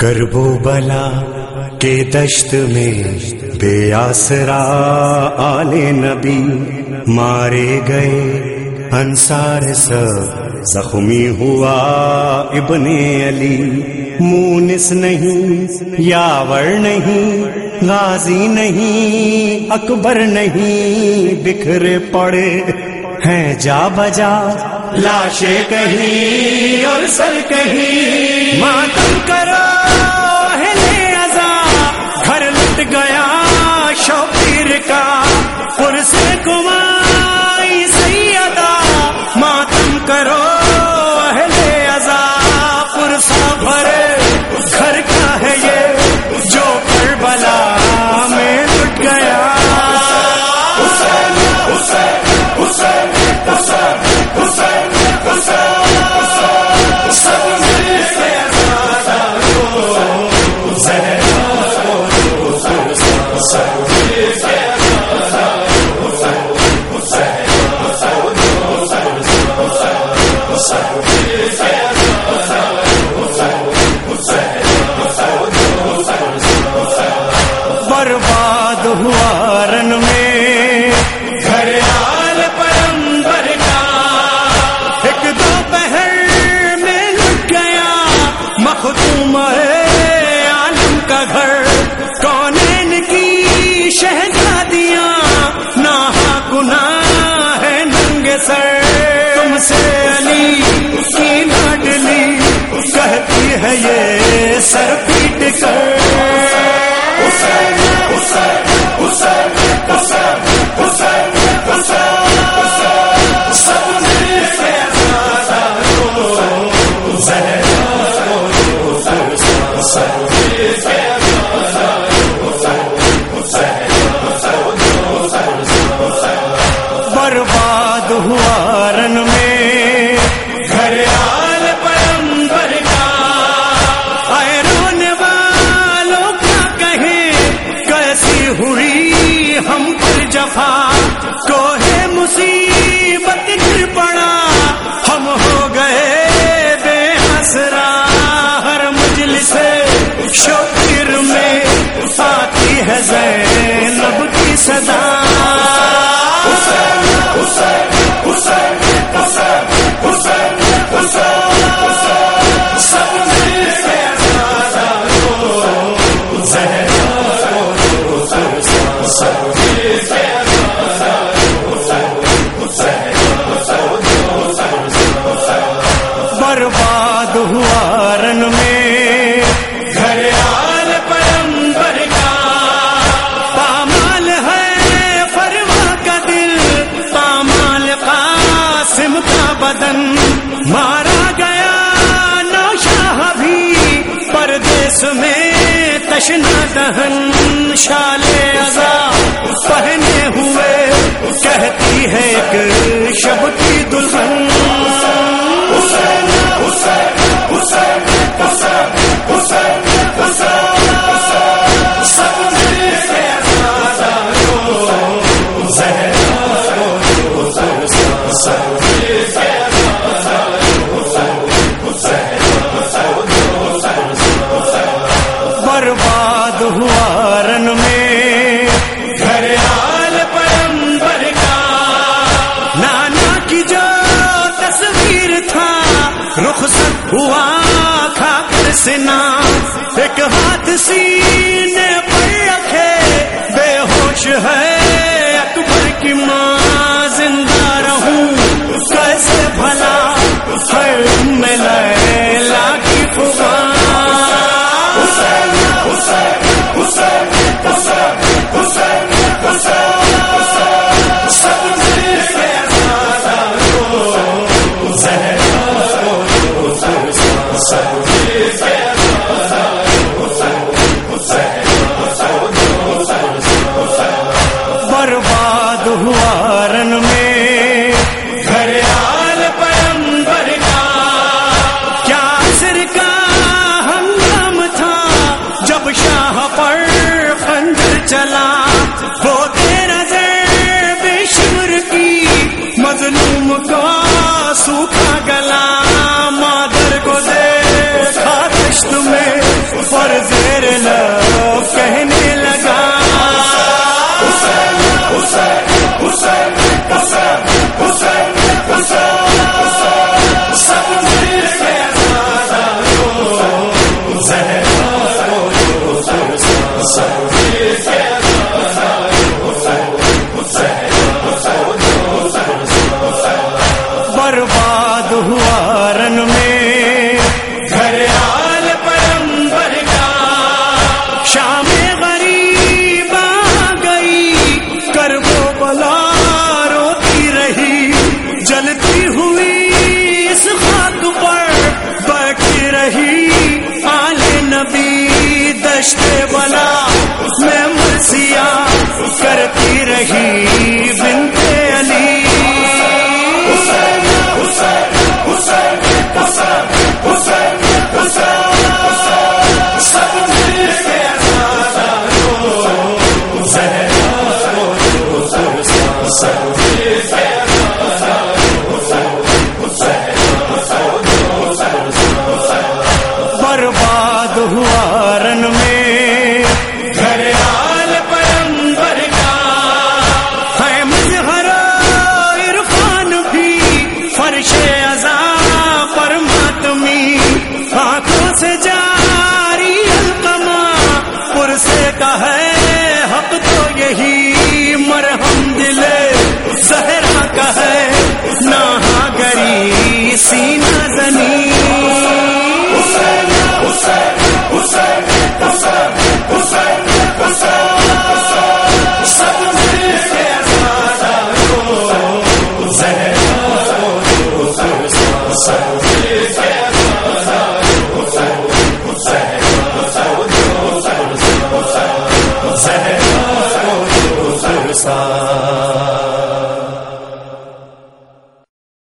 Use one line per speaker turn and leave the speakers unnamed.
کرب و بلا کے دشت میں بے آسرا آل نبی مارے گئے انصار سب زخمی ہوا ابن علی مونس نہیں، یاور نہیں، غازی نہیں، اکبر نہیں بکھرے پڑے ہیں جا بجا، لاشیں کہیں اور سر کہیں، ماتم کرو کرو شہزادیاں نہ گنا ہے ننگ سر۔ تم سے علی کی لڈلی کہتی ہے یہ سر بدن مارا گیا نوشہ بھی پردیس میں تشنا دہن شال ہوا تھا سے سلام فرشتے بنا اس میں مرسیا کا ہے حق تو یہی مرہم دل زہرا کا ہے نہ گری سینہ زنی